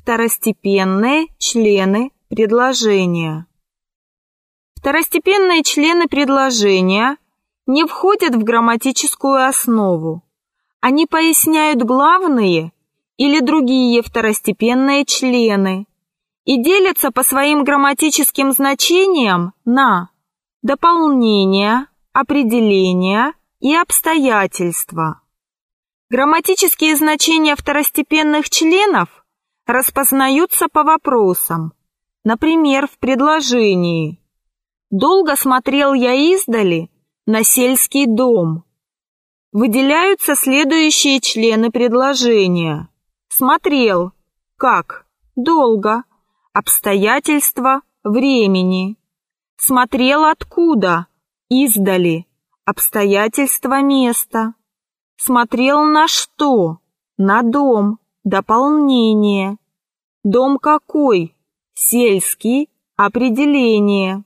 Второстепенные члены предложения. Второстепенные члены предложения не входят в грамматическую основу. Они поясняют главные или другие второстепенные члены и делятся по своим грамматическим значениям на дополнение, определение и обстоятельства. Грамматические значения второстепенных членов распознаются по вопросам. Например, в предложении «Долго смотрел я издали на сельский дом». Выделяются следующие члены предложения. Смотрел. Как? Долго. Обстоятельства времени. Смотрел откуда? Издали. Обстоятельства места. Смотрел на что? На дом. Дополнение. Дом какой? Сельский. Определение.